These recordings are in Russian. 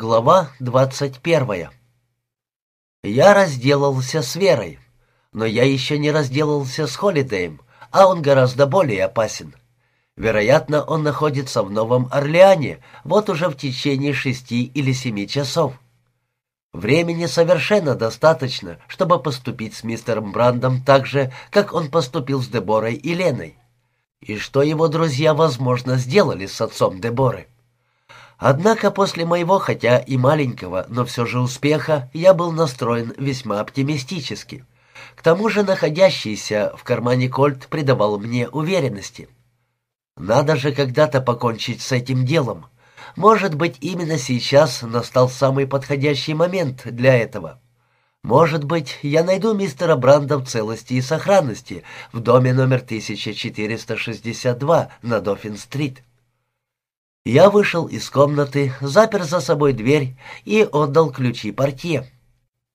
Глава двадцать первая. Я разделался с Верой, но я еще не разделался с Холидеем, а он гораздо более опасен. Вероятно, он находится в Новом Орлеане вот уже в течение шести или семи часов. Времени совершенно достаточно, чтобы поступить с мистером Брандом так же, как он поступил с Деборой и Леной. И что его друзья, возможно, сделали с отцом Деборы. Однако после моего, хотя и маленького, но все же успеха, я был настроен весьма оптимистически. К тому же находящийся в кармане кольт придавал мне уверенности. Надо же когда-то покончить с этим делом. Может быть, именно сейчас настал самый подходящий момент для этого. Может быть, я найду мистера Бранда в целости и сохранности в доме номер 1462 на Доффин-стрит. Я вышел из комнаты, запер за собой дверь и отдал ключи портье.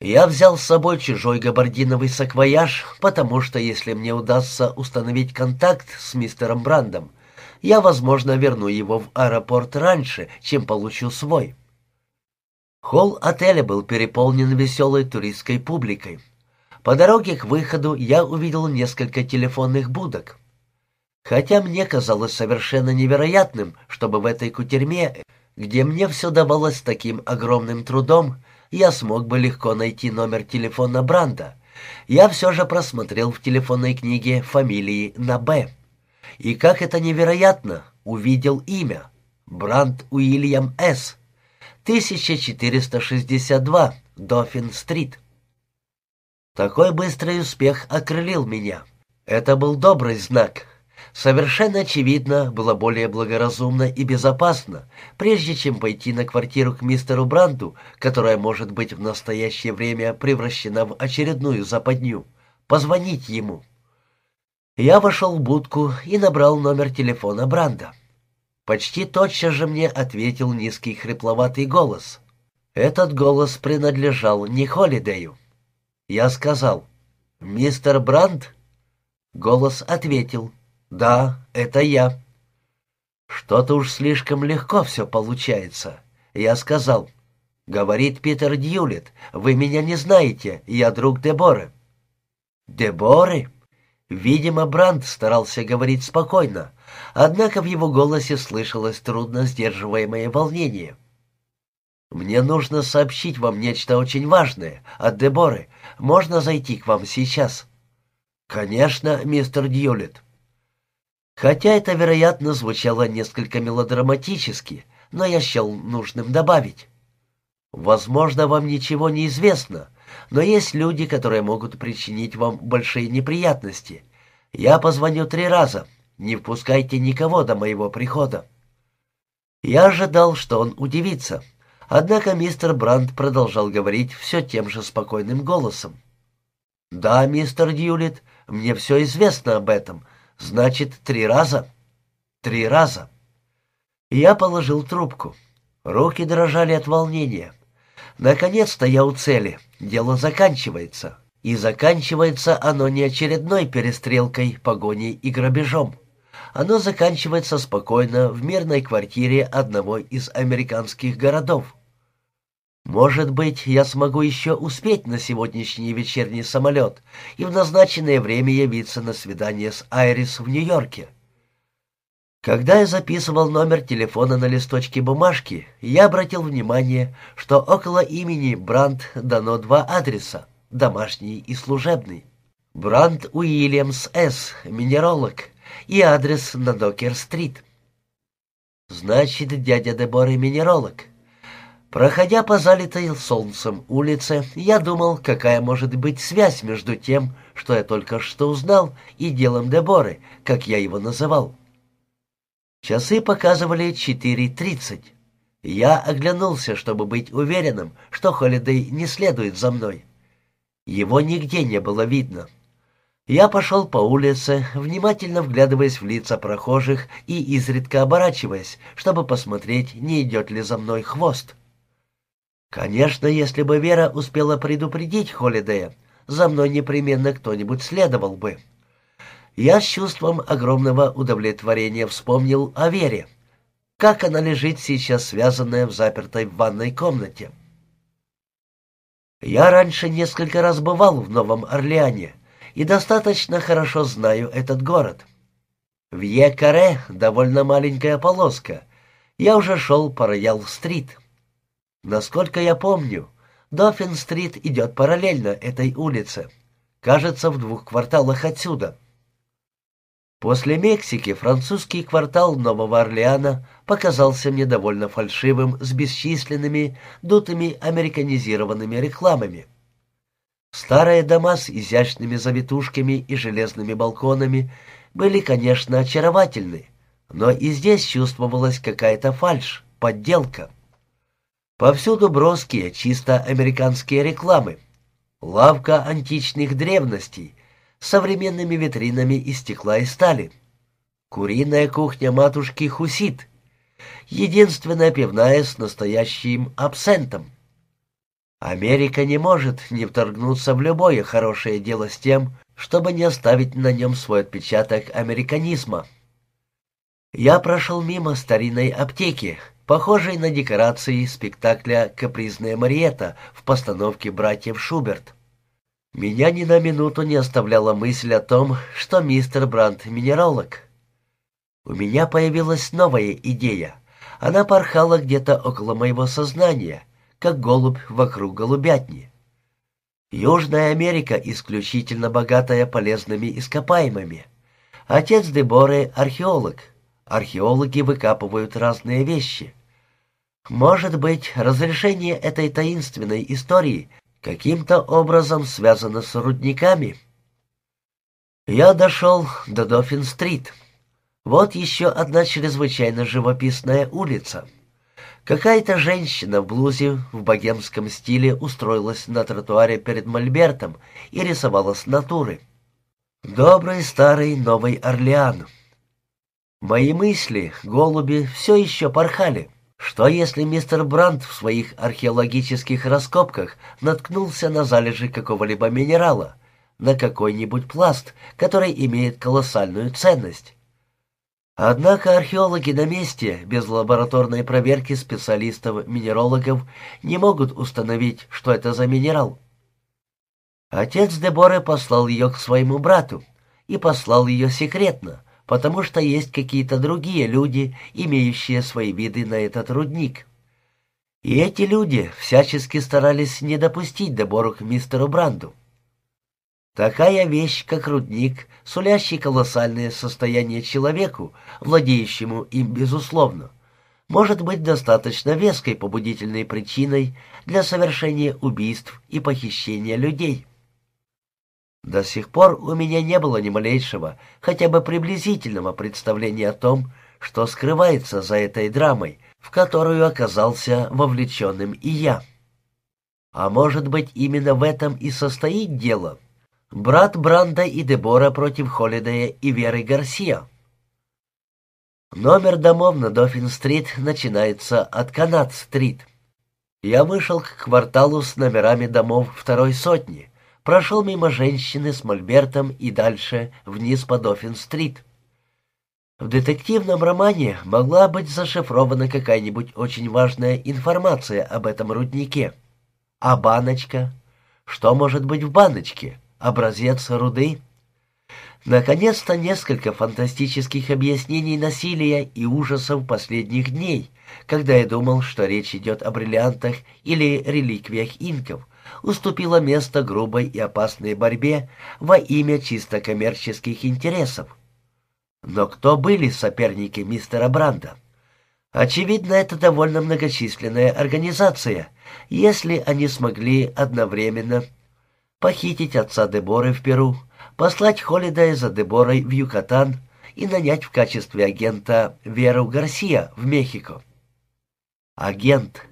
Я взял с собой чужой габардиновый саквояж, потому что если мне удастся установить контакт с мистером Брандом, я, возможно, верну его в аэропорт раньше, чем получу свой. Холл отеля был переполнен веселой туристской публикой. По дороге к выходу я увидел несколько телефонных будок. Хотя мне казалось совершенно невероятным, чтобы в этой кутерьме, где мне все давалось таким огромным трудом, я смог бы легко найти номер телефона Бранда. Я все же просмотрел в телефонной книге фамилии на «Б». И как это невероятно, увидел имя. Бранд Уильям С. 1462, Доффин-стрит. Такой быстрый успех окрылил меня. Это был добрый знак. Совершенно очевидно, было более благоразумно и безопасно, прежде чем пойти на квартиру к мистеру Бранду, которая может быть в настоящее время превращена в очередную западню, позвонить ему. Я вошел в будку и набрал номер телефона Бранда. Почти тотчас же мне ответил низкий хрипловатый голос. Этот голос принадлежал не Холидею. Я сказал «Мистер Бранд?» Голос ответил «Да, это я». «Что-то уж слишком легко все получается». Я сказал «Говорит Питер Дьюлит, вы меня не знаете, я друг Деборы». «Деборы?» Видимо, Бранд старался говорить спокойно, однако в его голосе слышалось трудно сдерживаемое волнение. «Мне нужно сообщить вам нечто очень важное от Деборы. Можно зайти к вам сейчас?» «Конечно, мистер Дьюлит». Хотя это, вероятно, звучало несколько мелодраматически, но я счел нужным добавить. Возможно, вам ничего не известно, но есть люди, которые могут причинить вам большие неприятности. Я позвоню три раза. Не впускайте никого до моего прихода. Я ожидал, что он удивится. Однако мистер Брандт продолжал говорить все тем же спокойным голосом. «Да, мистер Дьюлит, мне все известно об этом, Значит, три раза? Три раза. Я положил трубку. Руки дрожали от волнения. Наконец-то я у цели. Дело заканчивается. И заканчивается оно не очередной перестрелкой, погоней и грабежом. Оно заканчивается спокойно в мирной квартире одного из американских городов. Может быть, я смогу еще успеть на сегодняшний вечерний самолет и в назначенное время явиться на свидание с Айрис в Нью-Йорке. Когда я записывал номер телефона на листочке бумажки, я обратил внимание, что около имени Бранд дано два адреса — домашний и служебный. Бранд Уильямс С., минеролог, и адрес на Докер-стрит. Значит, дядя Деборы минеролог — Проходя по залитой солнцем улице, я думал, какая может быть связь между тем, что я только что узнал, и делом Деборы, как я его называл. Часы показывали 4.30. Я оглянулся, чтобы быть уверенным, что Холидей не следует за мной. Его нигде не было видно. Я пошел по улице, внимательно вглядываясь в лица прохожих и изредка оборачиваясь, чтобы посмотреть, не идет ли за мной хвост. Конечно, если бы Вера успела предупредить Холидея, за мной непременно кто-нибудь следовал бы. Я с чувством огромного удовлетворения вспомнил о Вере. как она лежит сейчас связанная в запертой ванной комнате. Я раньше несколько раз бывал в Новом Орлеане и достаточно хорошо знаю этот город. В Е-Каре довольно маленькая полоска. Я уже шел по Роял-стрит. Насколько я помню, Доффин-стрит идет параллельно этой улице. Кажется, в двух кварталах отсюда. После Мексики французский квартал Нового Орлеана показался мне довольно фальшивым с бесчисленными, дутыми американизированными рекламами. Старые дома с изящными завитушками и железными балконами были, конечно, очаровательны, но и здесь чувствовалась какая-то фальшь, подделка. Повсюду броские, чисто американские рекламы. Лавка античных древностей — современными витринами из стекла и стали. Куриная кухня матушки Хусит. Единственная пивная с настоящим абсентом. Америка не может не вторгнуться в любое хорошее дело с тем, чтобы не оставить на нем свой отпечаток американизма. Я прошел мимо старинной аптеки, похожей на декорации спектакля «Капризная Мариетта» в постановке братьев Шуберт. Меня ни на минуту не оставляла мысль о том, что мистер Брандт — минералог. У меня появилась новая идея. Она порхала где-то около моего сознания, как голубь вокруг голубятни. Южная Америка исключительно богатая полезными ископаемыми. Отец Деборы — археолог. Археологи выкапывают разные вещи. Может быть, разрешение этой таинственной истории каким-то образом связано с рудниками. Я дошел до Доффин-стрит. Вот еще одна чрезвычайно живописная улица. Какая-то женщина в блузе в богемском стиле устроилась на тротуаре перед Мольбертом и рисовала с натуры. Добрый старый Новый Орлеан. Мои мысли, голуби, все еще порхали. Что если мистер Брандт в своих археологических раскопках наткнулся на залежи какого-либо минерала, на какой-нибудь пласт, который имеет колоссальную ценность? Однако археологи на месте, без лабораторной проверки специалистов-минерологов, не могут установить, что это за минерал. Отец Деборы послал ее к своему брату и послал ее секретно, потому что есть какие-то другие люди, имеющие свои виды на этот рудник. И эти люди всячески старались не допустить добору к мистеру Бранду. Такая вещь, как рудник, сулящий колоссальное состояние человеку, владеющему им безусловно, может быть достаточно веской побудительной причиной для совершения убийств и похищения людей. До сих пор у меня не было ни малейшего, хотя бы приблизительного представления о том, что скрывается за этой драмой, в которую оказался вовлеченным и я. А может быть, именно в этом и состоит дело. Брат Бранда и Дебора против Холидея и Веры Гарсия. Номер домов на Доффин-стрит начинается от Канат-стрит. Я вышел к кварталу с номерами домов второй сотни — прошел мимо женщины с мольбертом и дальше вниз по Доффин-стрит. В детективном романе могла быть зашифрована какая-нибудь очень важная информация об этом руднике. А баночка? Что может быть в баночке? Образец руды? Наконец-то несколько фантастических объяснений насилия и ужасов последних дней, когда я думал, что речь идет о бриллиантах или реликвиях инков, уступила место грубой и опасной борьбе во имя чисто коммерческих интересов. Но кто были соперники мистера Бранда? Очевидно, это довольно многочисленная организация, если они смогли одновременно похитить отца Деборы в Перу, послать Холидая за Деборой в Юкатан и нанять в качестве агента Веру Гарсия в Мехико. Агент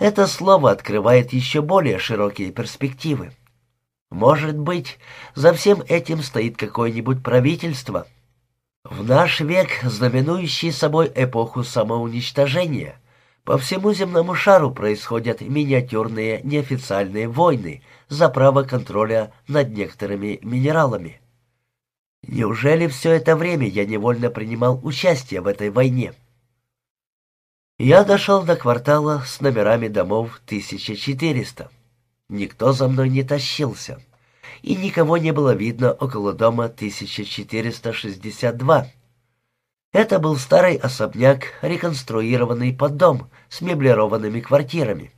это слово открывает еще более широкие перспективы. Может быть, за всем этим стоит какое-нибудь правительство. В наш век, знаменующий собой эпоху самоуничтожения, по всему земному шару происходят миниатюрные неофициальные войны за право контроля над некоторыми минералами. Неужели все это время я невольно принимал участие в этой войне? Я дошел до квартала с номерами домов 1400. Никто за мной не тащился, и никого не было видно около дома 1462. Это был старый особняк, реконструированный под дом с меблированными квартирами.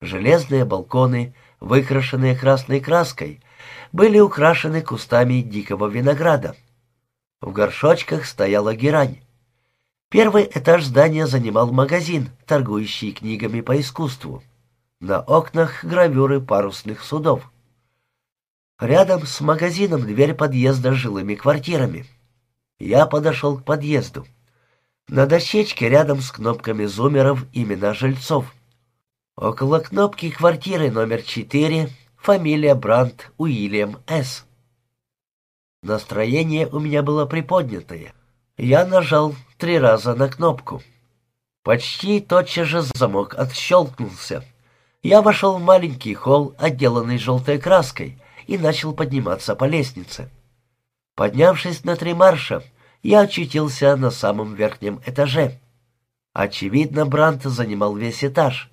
Железные балконы, выкрашенные красной краской, были украшены кустами дикого винограда. В горшочках стояла герань. Первый этаж здания занимал магазин, торгующий книгами по искусству. На окнах гравюры парусных судов. Рядом с магазином дверь подъезда с жилыми квартирами. Я подошел к подъезду. На дощечке рядом с кнопками зумеров имена жильцов. Около кнопки квартиры номер 4 фамилия Брандт Уильям С. Настроение у меня было приподнятое. Я нажал три раза на кнопку. Почти тотчас же замок отщелкнулся. Я вошел в маленький холл, отделанный желтой краской, и начал подниматься по лестнице. Поднявшись на три марша, я очутился на самом верхнем этаже. Очевидно, Брант занимал весь этаж.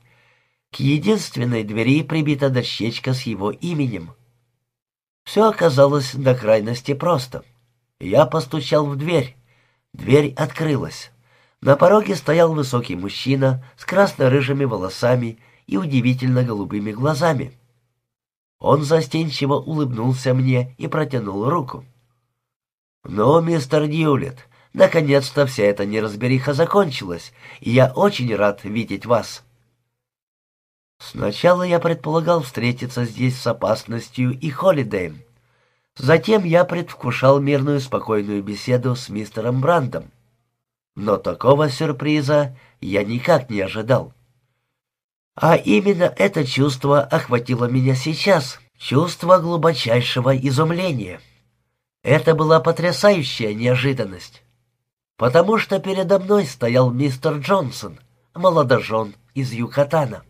К единственной двери прибита дощечка с его именем. Все оказалось до крайности просто. Я постучал в дверь. Дверь открылась. На пороге стоял высокий мужчина с красно-рыжими волосами и удивительно голубыми глазами. Он застенчиво улыбнулся мне и протянул руку. «Ну, мистер Дьюлет, наконец-то вся эта неразбериха закончилась, и я очень рад видеть вас». Сначала я предполагал встретиться здесь с опасностью и Холидеем, Затем я предвкушал мирную спокойную беседу с мистером Брандом. Но такого сюрприза я никак не ожидал. А именно это чувство охватило меня сейчас, чувство глубочайшего изумления. Это была потрясающая неожиданность, потому что передо мной стоял мистер Джонсон, молодожен из Юкатана.